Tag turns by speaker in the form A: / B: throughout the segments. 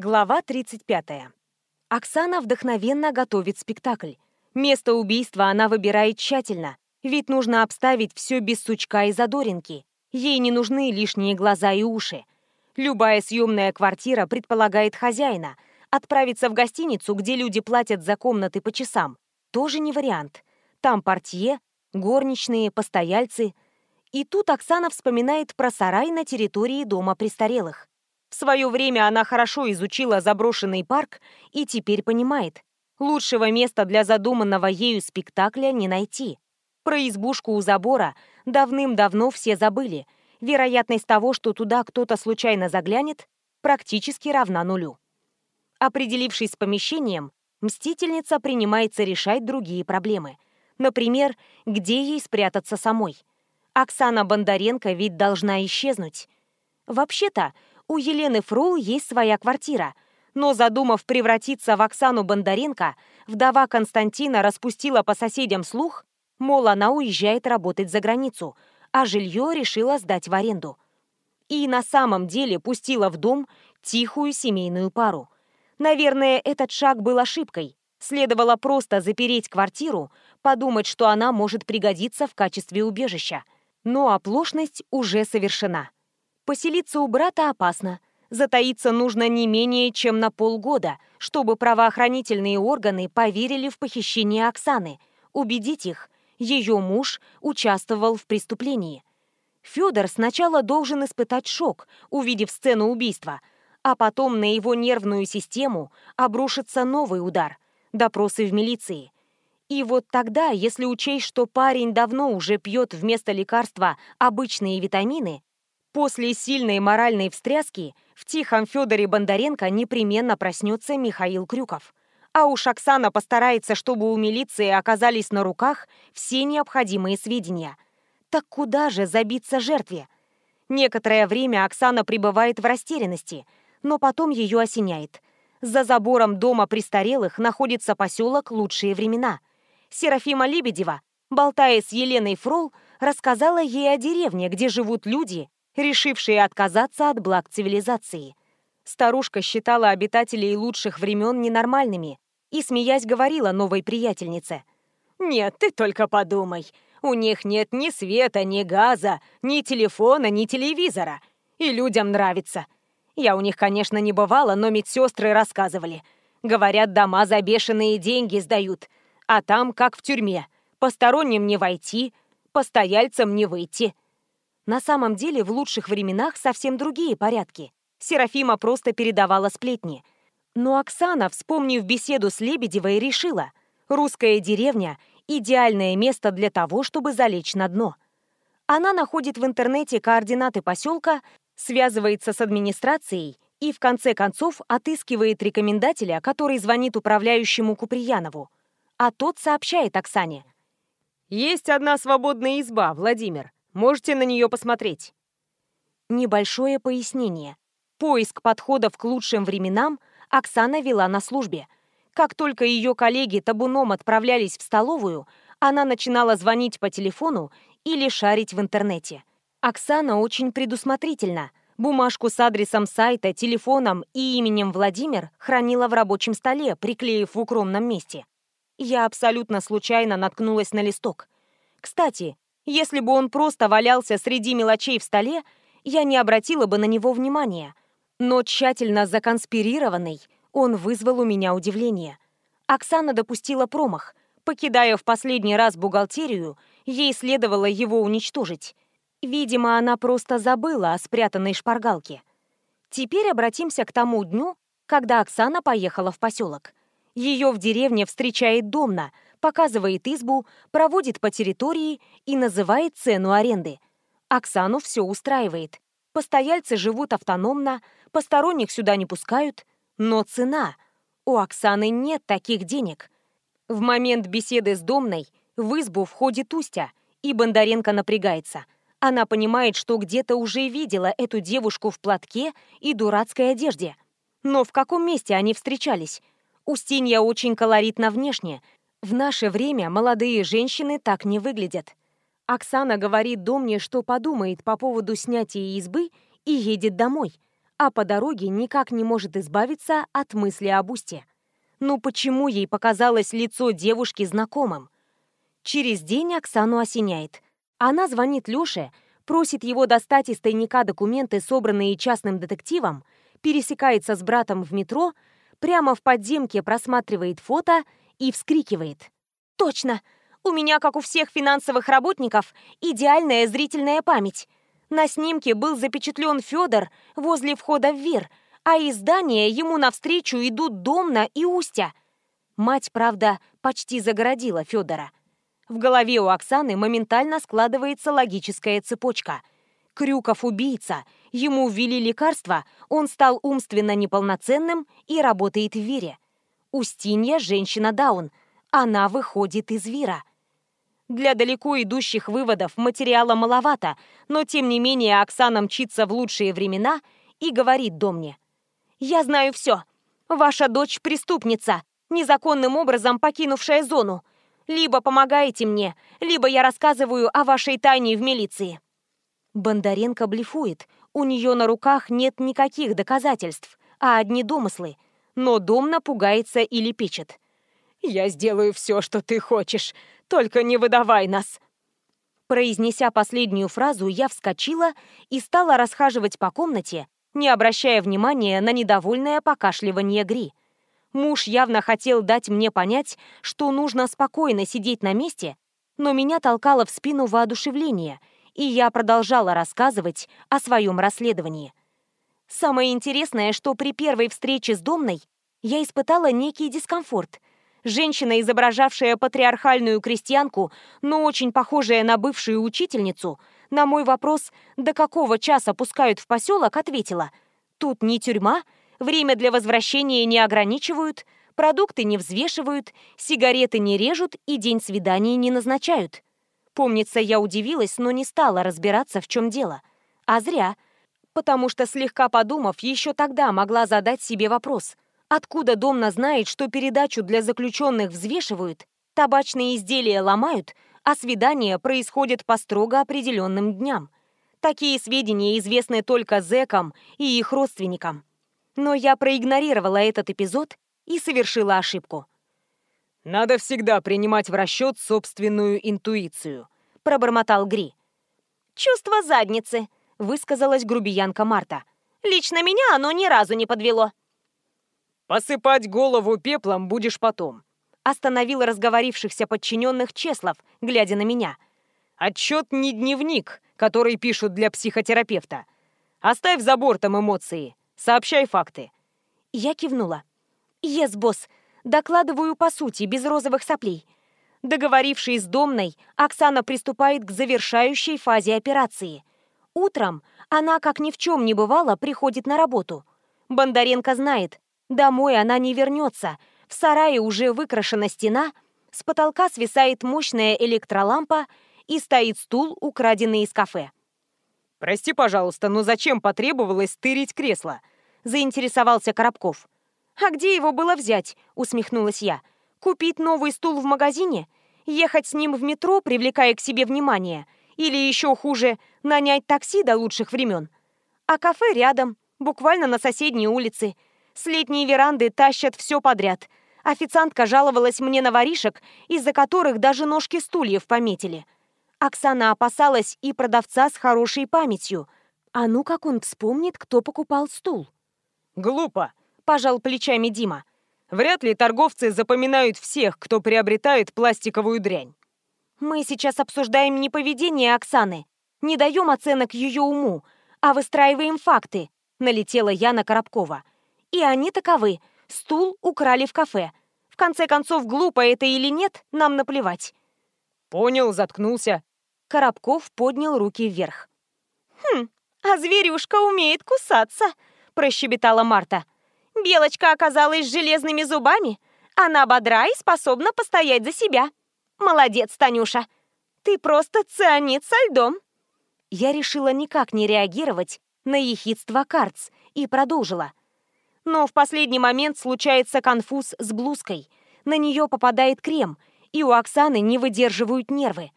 A: Глава 35. Оксана вдохновенно готовит спектакль. Место убийства она выбирает тщательно, ведь нужно обставить все без сучка и задоринки. Ей не нужны лишние глаза и уши. Любая съемная квартира предполагает хозяина. Отправиться в гостиницу, где люди платят за комнаты по часам, тоже не вариант. Там портье, горничные, постояльцы. И тут Оксана вспоминает про сарай на территории дома престарелых. В свое время она хорошо изучила заброшенный парк и теперь понимает, лучшего места для задуманного ею спектакля не найти. Про избушку у забора давным-давно все забыли. Вероятность того, что туда кто-то случайно заглянет, практически равна нулю. Определившись с помещением, мстительница принимается решать другие проблемы. Например, где ей спрятаться самой. Оксана Бондаренко ведь должна исчезнуть. Вообще-то, у Елены Фрул есть своя квартира, но задумав превратиться в Оксану Бондаренко, вдова Константина распустила по соседям слух, мол, она уезжает работать за границу, а жилье решила сдать в аренду. И на самом деле пустила в дом тихую семейную пару. Наверное, этот шаг был ошибкой. Следовало просто запереть квартиру, подумать, что она может пригодиться в качестве убежища. Но оплошность уже совершена. Поселиться у брата опасно. Затаиться нужно не менее чем на полгода, чтобы правоохранительные органы поверили в похищение Оксаны. Убедить их, ее муж участвовал в преступлении. Федор сначала должен испытать шок, увидев сцену убийства, а потом на его нервную систему обрушится новый удар – допросы в милиции. И вот тогда, если учесть, что парень давно уже пьет вместо лекарства обычные витамины, После сильной моральной встряски в тихом Федоре Бондаренко непременно проснется Михаил Крюков. А уж Оксана постарается, чтобы у милиции оказались на руках все необходимые сведения. Так куда же забиться жертве? Некоторое время Оксана пребывает в растерянности, но потом ее осеняет. За забором дома престарелых находится поселок «Лучшие времена». Серафима Лебедева, болтая с Еленой Фрол, рассказала ей о деревне, где живут люди, решившие отказаться от благ цивилизации. Старушка считала обитателей лучших времен ненормальными и, смеясь, говорила новой приятельнице. «Нет, ты только подумай. У них нет ни света, ни газа, ни телефона, ни телевизора. И людям нравится. Я у них, конечно, не бывала, но медсестры рассказывали. Говорят, дома за бешеные деньги сдают. А там, как в тюрьме, посторонним не войти, постояльцам не выйти». На самом деле в лучших временах совсем другие порядки. Серафима просто передавала сплетни. Но Оксана, вспомнив беседу с Лебедевой, решила, русская деревня – идеальное место для того, чтобы залечь на дно. Она находит в интернете координаты поселка, связывается с администрацией и, в конце концов, отыскивает рекомендателя, который звонит управляющему Куприянову. А тот сообщает Оксане. «Есть одна свободная изба, Владимир. Можете на нее посмотреть. Небольшое пояснение. Поиск подходов к лучшим временам Оксана вела на службе. Как только ее коллеги табуном отправлялись в столовую, она начинала звонить по телефону или шарить в интернете. Оксана очень предусмотрительна. Бумажку с адресом сайта, телефоном и именем Владимир хранила в рабочем столе, приклеив в укромном месте. Я абсолютно случайно наткнулась на листок. Кстати, если бы он просто валялся среди мелочей в столе, я не обратила бы на него внимания. Но тщательно законспирированный, он вызвал у меня удивление. Оксана допустила промах. Покидая в последний раз бухгалтерию, ей следовало его уничтожить. Видимо, она просто забыла о спрятанной шпаргалке. Теперь обратимся к тому дню, когда Оксана поехала в поселок. Ее в деревне встречает Домна — показывает избу, проводит по территории и называет цену аренды. Оксану все устраивает. Постояльцы живут автономно, посторонних сюда не пускают. Но цена. У Оксаны нет таких денег. В момент беседы с Домной в избу входит Устя, и Бондаренко напрягается. Она понимает, что где-то уже видела эту девушку в платке и дурацкой одежде. Но в каком месте они встречались? Устинья очень колоритна внешне, в наше время молодые женщины так не выглядят. Оксана говорит Домне, что подумает по поводу снятия избы и едет домой. а по дороге никак не может избавиться от мысли об Усте. Ну почему ей показалось лицо девушки знакомым? Через день Оксану осеняет. Она звонит Лёше, просит его достать из тайника документы, собранные частным детективом, пересекается с братом в метро, прямо в подземке просматривает фото и вскрикивает. «Точно! У меня, как у всех финансовых работников, идеальная зрительная память. На снимке был запечатлен Федор возле входа в Вир, а из здания ему навстречу идут Домна и Устя. Мать, правда, почти загородила Федора. В голове у Оксаны моментально складывается логическая цепочка. Крюков убийца, ему ввели лекарства, он стал умственно неполноценным и работает в Вире. Устинья – женщина Даун, она выходит из Вира. Для далеко идущих выводов материала маловато, но тем не менее Оксана мчится в лучшие времена и говорит Домне. «Я знаю все. Ваша дочь преступница, незаконным образом покинувшая зону. Либо помогаете мне, либо я рассказываю о вашей тайне в милиции». Бондаренко блефует. У нее на руках нет никаких доказательств, а одни домыслы. Но дом напугается или печет. «Я сделаю все, что ты хочешь, только не выдавай нас!» Произнеся последнюю фразу, я вскочила и стала расхаживать по комнате, не обращая внимания на недовольное покашливание Гри. Муж явно хотел дать мне понять, что нужно спокойно сидеть на месте, но меня толкало в спину воодушевление, и я продолжала рассказывать о своем расследовании. Самое интересное, что при первой встрече с Домной я испытала некий дискомфорт. Женщина, изображавшая патриархальную крестьянку, но очень похожая на бывшую учительницу, на мой вопрос, до какого часа пускают в поселок, ответила, «Тут не тюрьма, время для возвращения не ограничивают, продукты не взвешивают, сигареты не режут и день свидания не назначают». Помнится, я удивилась, но не стала разбираться, в чем дело. А зря, потому что, слегка подумав, еще тогда могла задать себе вопрос – Откуда Домна знает, что передачу для заключенных взвешивают, табачные изделия ломают, а свидания происходят по строго определенным дням? Такие сведения известны только зэкам и их родственникам. Но я проигнорировала этот эпизод и совершила ошибку.
B: «Надо всегда принимать в расчет собственную интуицию», —
A: пробормотал Гри. «Чувство задницы», — высказалась грубиянка Марта. «Лично меня оно ни разу не подвело».
B: «Посыпать голову пеплом будешь потом», — остановил разговорившихся подчиненных Чеслов, глядя на меня. «Отчет не дневник, который пишут для психотерапевта. Оставь за бортом эмоции, сообщай факты».
A: Я кивнула. «Ес, босс, докладываю по сути, без розовых соплей». Договорившись с Домной, Оксана приступает к завершающей фазе операции. Утром она, как ни в чем не бывало, приходит на работу. Бондаренко знает, Домой она не вернется. В сарае уже выкрашена стена, с потолка свисает мощная электролампа и стоит стул, украденный из кафе.
B: «Прости, пожалуйста, но зачем потребовалось тырить кресло?» – заинтересовался Коробков.
A: «А где его было взять?» – усмехнулась я. «Купить новый стул в магазине? Ехать с ним в метро, привлекая к себе внимание? Или еще хуже, нанять такси до лучших времен? А кафе рядом, буквально на соседней улице – с летней веранды тащат все подряд. Официантка жаловалась мне на воришек, из-за которых даже ножки стульев пометили. Оксана опасалась и продавца с хорошей памятью. А ну как он вспомнит, кто покупал стул?
B: «Глупо», –
A: пожал плечами Дима.
B: «Вряд ли торговцы запоминают всех, кто приобретает пластиковую дрянь».
A: «Мы сейчас обсуждаем не поведение Оксаны, не даем оценок ее уму, а выстраиваем факты», – налетела я на Коробкова. И они таковы. Стул украли в кафе. В конце концов, глупо это или нет, нам наплевать.
B: Понял, заткнулся.
A: Коробков поднял руки вверх. «Хм, а зверюшка умеет кусаться», – прощебетала Марта. «Белочка оказалась с железными зубами. Она бодра и способна постоять за себя. Молодец, Танюша. Ты просто цианид со льдом». Я решила никак не реагировать на ехидство Карц и продолжила. Но в последний момент случается конфуз с блузкой. На нее попадает крем, и у Оксаны не выдерживают нервы.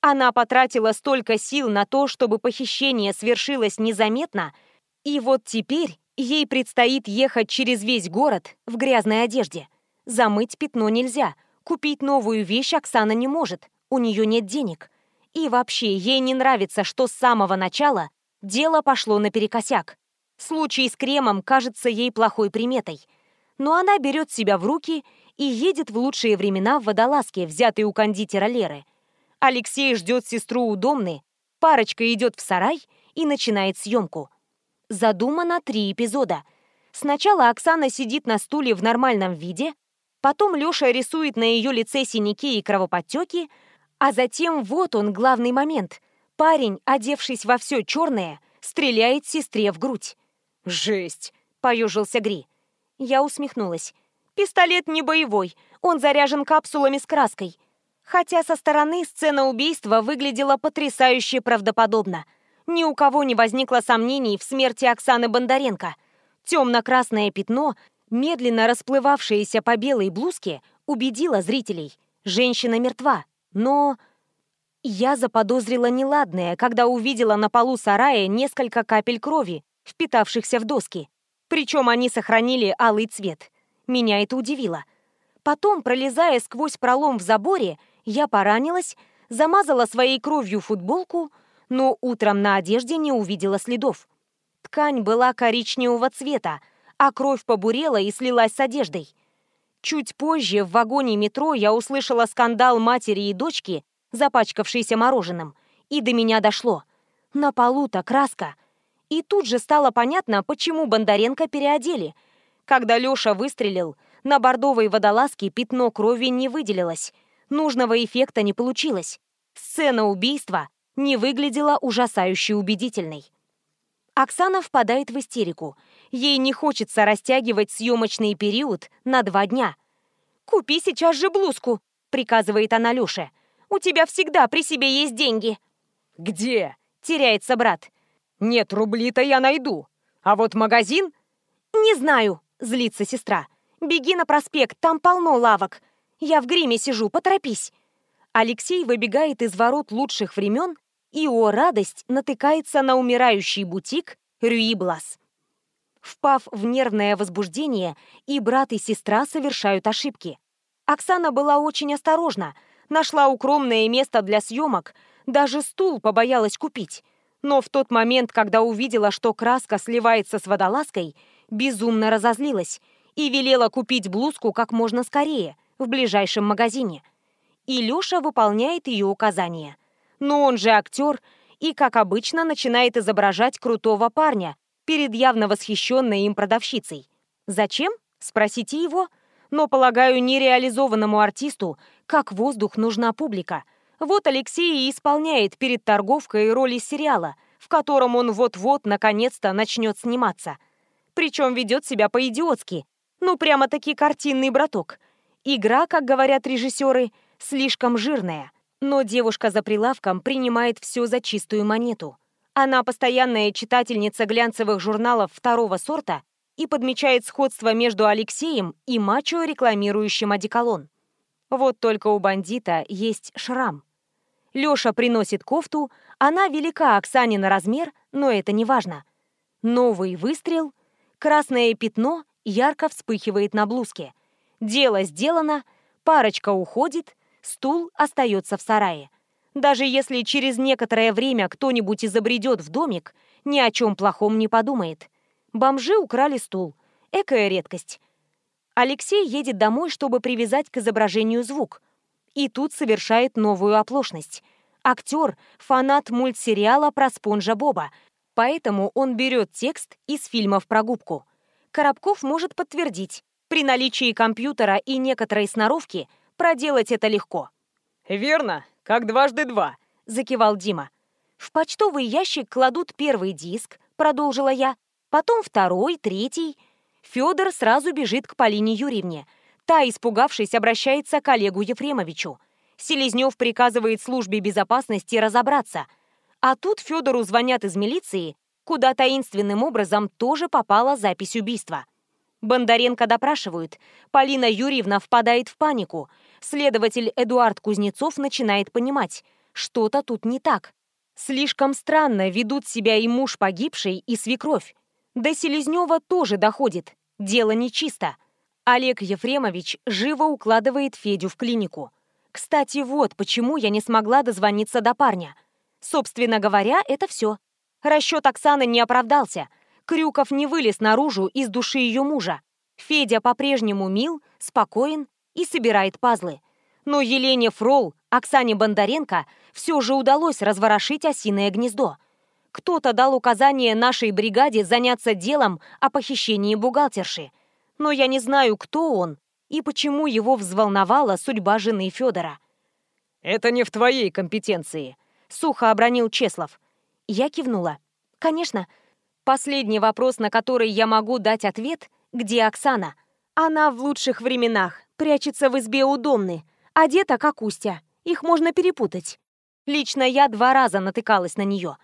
A: Она потратила столько сил на то, чтобы похищение свершилось незаметно, и вот теперь Ей предстоит ехать через весь город в грязной одежде. Замыть пятно нельзя. Купить новую вещь Оксана не может. У нее нет денег. И вообще, ей не нравится, что с самого начала дело пошло наперекосяк. Случай с кремом кажется ей плохой приметой. Но она берет себя в руки и едет в лучшие времена в водолазке, взятой у кондитера Леры. Алексей ждет сестру у Домны, парочка идет в сарай и начинает съемку. Задумано три эпизода. Сначала Оксана сидит на стуле в нормальном виде, потом Лёша рисует на ее лице синяки и кровоподтеки, а затем вот он, главный момент. Парень, одевшись во все черное, стреляет сестре в грудь.
B: «Жесть!»
A: — поежился Гри. Я усмехнулась. «Пистолет не боевой, он заряжен капсулами с краской». Хотя со стороны сцена убийства выглядела потрясающе правдоподобно. Ни у кого не возникло сомнений в смерти Оксаны Бондаренко. Темно-красное пятно, медленно расплывавшееся по белой блузке, убедило зрителей. Женщина мертва, но... Я заподозрила неладное, когда увидела на полу сарая несколько капель крови, впитавшихся в доски. Причем они сохранили алый цвет. Меня это удивило. Потом, пролезая сквозь пролом в заборе, я поранилась, замазала своей кровью футболку, но утром на одежде не увидела следов. Ткань была коричневого цвета, а кровь побурела и слилась с одеждой. Чуть позже в вагоне метро я услышала скандал матери и дочки, запачкавшейся мороженым, и до меня дошло. На полу-то краска. И тут же стало понятно, почему Бондаренко переодели. Когда Лёша выстрелил, на бордовой водолазке пятно крови не выделилось. Нужного эффекта не получилось. Сцена убийства не выглядела ужасающе убедительной. Оксана впадает в истерику. Ей не хочется растягивать съемочный период на два дня. «Купи сейчас же блузку», — приказывает она Лёше. «У тебя всегда при себе есть деньги».
B: «Где?»
A: — теряется брат.
B: Нет, рубли-то я найду. А вот магазин?
A: Не знаю, злится сестра. Беги на проспект, там полно лавок. Я в гриме сижу, поторопись. Алексей выбегает из ворот лучших времен и, о радость, натыкается на умирающий бутик Рюи Блас. Впав в нервное возбуждение, и брат, и сестра совершают ошибки. Оксана была очень осторожна, нашла укромное место для съемок, даже стул побоялась купить. Но в тот момент, когда увидела, что краска сливается с водолазкой, безумно разозлилась и велела купить блузку как можно скорее, в ближайшем магазине. И Лёша выполняет ее указания. Но он же актер и, как обычно, начинает изображать крутого парня перед явно восхищенной им продавщицей. «Зачем?» – спросите его. Но, полагаю, нереализованному артисту, как воздух, нужна публика – вот Алексей и исполняет перед торговкой роли сериала, в котором он вот-вот наконец-то начнет сниматься. Причем ведет себя по-идиотски. Ну, прямо-таки картинный браток. Игра, как говорят режиссеры, слишком жирная. Но девушка за прилавком принимает все за чистую монету. Она постоянная читательница глянцевых журналов второго сорта и подмечает сходство между Алексеем и мачо, рекламирующим одеколон. Вот только у бандита есть шрам. Лёша приносит кофту, она велика Оксане на размер, но это не важно. Новый выстрел, красное пятно ярко вспыхивает на блузке. Дело сделано, парочка уходит, стул остается в сарае. Даже если через некоторое время кто-нибудь изобретет в домик, ни о чем плохом не подумает. Бомжи украли стул. Экая редкость. Алексей едет домой, чтобы привязать к изображению звук – и тут совершает новую оплошность. Актер – фанат мультсериала про Спонжа Боба, поэтому он берет текст из фильмов про губку. Коробков может подтвердить, при наличии компьютера и некоторой сноровки проделать это легко.
B: «Верно, как дважды два», – закивал Дима.
A: «В почтовый ящик кладут первый диск», – продолжила я, потом второй, третий. Федор сразу бежит к Полине Юрьевне – Та, испугавшись, обращается к Олегу Ефремовичу. Селезнев приказывает службе безопасности разобраться. А тут Федору звонят из милиции, куда таинственным образом тоже попала запись убийства. Бондаренко допрашивают. Полина Юрьевна впадает в панику. Следователь Эдуард Кузнецов начинает понимать, что-то тут не так. Слишком странно ведут себя и муж погибшей, и свекровь. До Селезнева тоже доходит. Дело нечисто. Олег Ефремович живо укладывает Федю в клинику. Кстати, вот почему я не смогла дозвониться до парня. Собственно говоря, это все. Расчет Оксаны не оправдался. Крюков не вылез наружу из души ее мужа. Федя по-прежнему мил, спокоен и собирает пазлы. Но Елене Фрол, Оксане Бондаренко все же удалось разворошить осиное гнездо. Кто-то дал указание нашей бригаде заняться делом о похищении бухгалтерши – но я не знаю, кто он и почему его взволновала судьба жены Федора.
B: «Это не в твоей компетенции», —
A: сухо обронил Чеслов. Я кивнула. «Конечно. Последний вопрос, на который я могу дать ответ, где Оксана? Она в лучших временах, прячется в избе у Домны, одета как Устя. Их можно перепутать. Лично я два раза натыкалась на нее.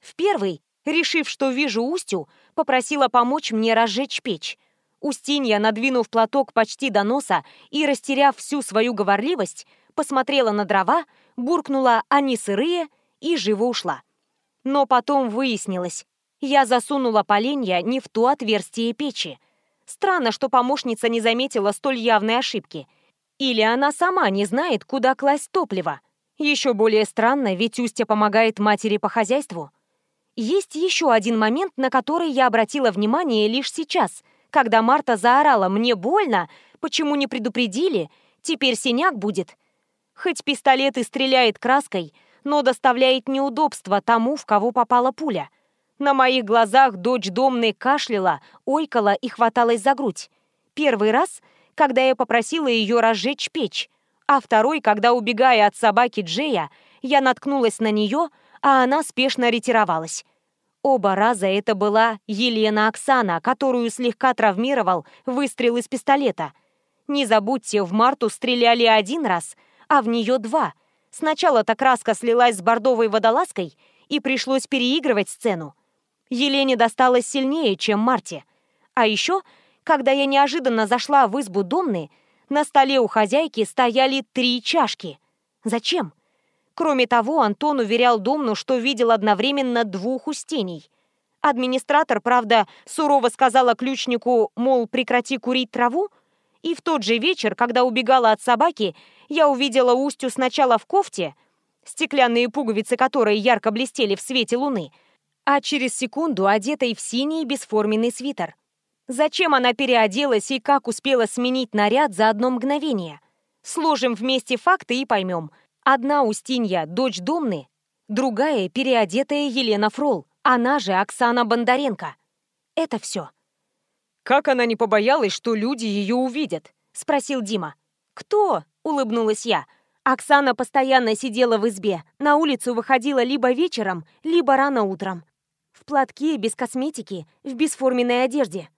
A: В первый, решив, что вижу Устю, попросила помочь мне разжечь печь. Устинья, надвинув платок почти до носа и растеряв всю свою говорливость, посмотрела на дрова, буркнула «они сырые» и живо ушла. Но потом выяснилось, я засунула поленья не в то отверстие печи. Странно, что помощница не заметила столь явной ошибки. Или она сама не знает, куда класть топливо. Еще более странно, ведь Устья помогает матери по хозяйству. Есть еще один момент, на который я обратила внимание лишь сейчас – когда Марта заорала «Мне больно! Почему не предупредили? Теперь синяк будет!» Хоть пистолет и стреляет краской, но доставляет неудобства тому, в кого попала пуля. На моих глазах дочь домной кашляла, ойкала и хваталась за грудь. Первый раз, когда я попросила ее разжечь печь, а второй, когда, убегая от собаки Джея, я наткнулась на нее, а она спешно ретировалась. Оба раза это была Елена Оксана, которую слегка травмировал выстрел из пистолета. Не забудьте, в Марту стреляли один раз, а в нее два. Сначала-то краска слилась с бордовой водолазкой, и пришлось переигрывать сцену. Елене досталось сильнее, чем Марте. А еще, когда я неожиданно зашла в избу Домны, на столе у хозяйки стояли три чашки. Зачем? Кроме того, Антон уверял Домну, что видел одновременно двух устений. Администратор, правда, сурово сказала ключнику, мол, прекрати курить траву, и в тот же вечер, когда убегала от собаки, я увидела Устю сначала в кофте, стеклянные пуговицы которой ярко блестели в свете луны, а через секунду одетой в синий бесформенный свитер. Зачем она переоделась и как успела сменить наряд за одно мгновение? Сложим вместе факты и поймем. Одна Устинья, дочь Домны, другая переодетая Елена Фрол, она же Оксана Бондаренко. Это все.
B: «Как она не побоялась, что люди ее увидят?»
A: — спросил Дима. «Кто?» — улыбнулась я. Оксана постоянно сидела в избе, на улицу выходила либо вечером, либо рано утром. В платке, без косметики, в бесформенной одежде.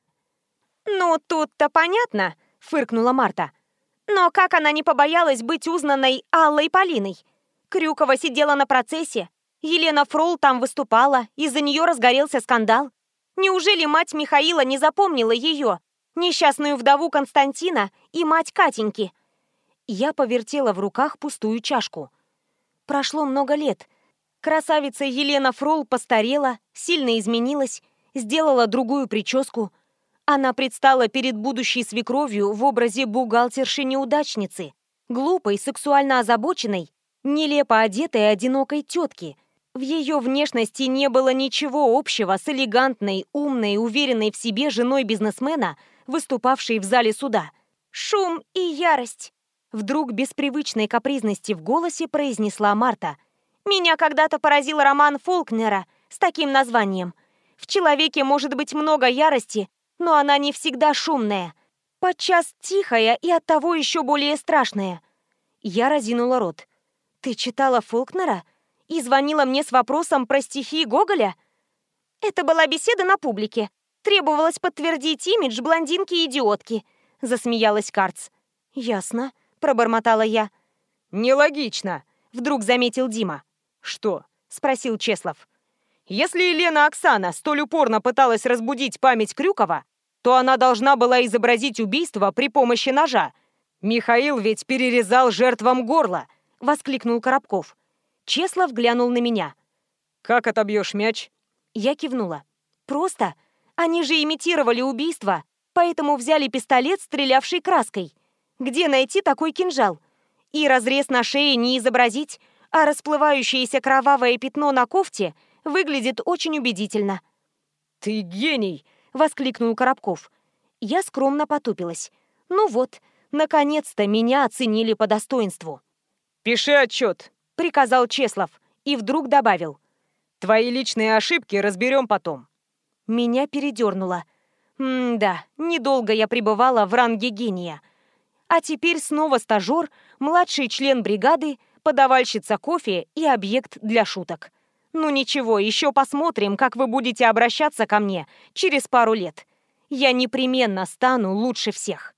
C: «Ну, тут-то понятно», — фыркнула Марта. Но как она не побоялась быть узнанной Аллой Полиной? Крюкова сидела на процессе, Елена Фрол там выступала, из-за нее разгорелся скандал. Неужели мать Михаила не запомнила ее, несчастную вдову Константина и мать Катеньки?
A: Я повертела в руках пустую чашку. Прошло много лет. Красавица Елена Фрол постарела, сильно изменилась, сделала другую прическу – она предстала перед будущей свекровью в образе бухгалтерши-неудачницы, глупой, сексуально озабоченной, нелепо одетой одинокой тетки. В ее внешности не было ничего общего с элегантной, умной, уверенной в себе женой бизнесмена, выступавшей в зале суда.
C: «Шум и ярость!»
A: Вдруг без привычной капризности в голосе произнесла Марта.
C: «Меня когда-то поразил роман Фолкнера с таким названием. В человеке может быть много ярости, но она не всегда шумная. Подчас тихая и оттого еще более страшная.
A: Я разинула рот. «Ты читала Фолкнера? И звонила мне с вопросом про стихи Гоголя?»
C: «Это была беседа на публике. Требовалось подтвердить имидж блондинки-идиотки», — засмеялась Карц.
A: «Ясно», — пробормотала я.
B: «Нелогично», —
A: вдруг заметил Дима.
B: «Что?»
A: — спросил Чеслов.
B: «Если Елена Оксана столь упорно пыталась разбудить память Крюкова, то она должна была изобразить убийство при помощи ножа. Михаил ведь перерезал жертвам горло!» — воскликнул Коробков.
A: Чеслов глянул на меня.
B: «Как отобьешь мяч?»
A: Я кивнула. «Просто.
C: Они же имитировали убийство, поэтому взяли пистолет, стрелявший краской. Где найти такой кинжал? И разрез на шее не изобразить, а расплывающееся кровавое пятно на кофте выглядит очень убедительно.
B: «Ты гений!»
C: — воскликнул Коробков. Я скромно потупилась. Ну вот, наконец-то меня оценили по достоинству.
B: «Пиши отчет», —
C: приказал Чеслов и вдруг добавил.
B: «Твои личные ошибки разберем потом».
C: Меня передернуло. М-да, недолго я пребывала в ранге гения. А теперь снова стажер, младший член бригады, подавальщица кофе и объект для шуток. Ну ничего, еще посмотрим, как вы будете обращаться ко мне через пару лет. Я непременно стану лучше всех.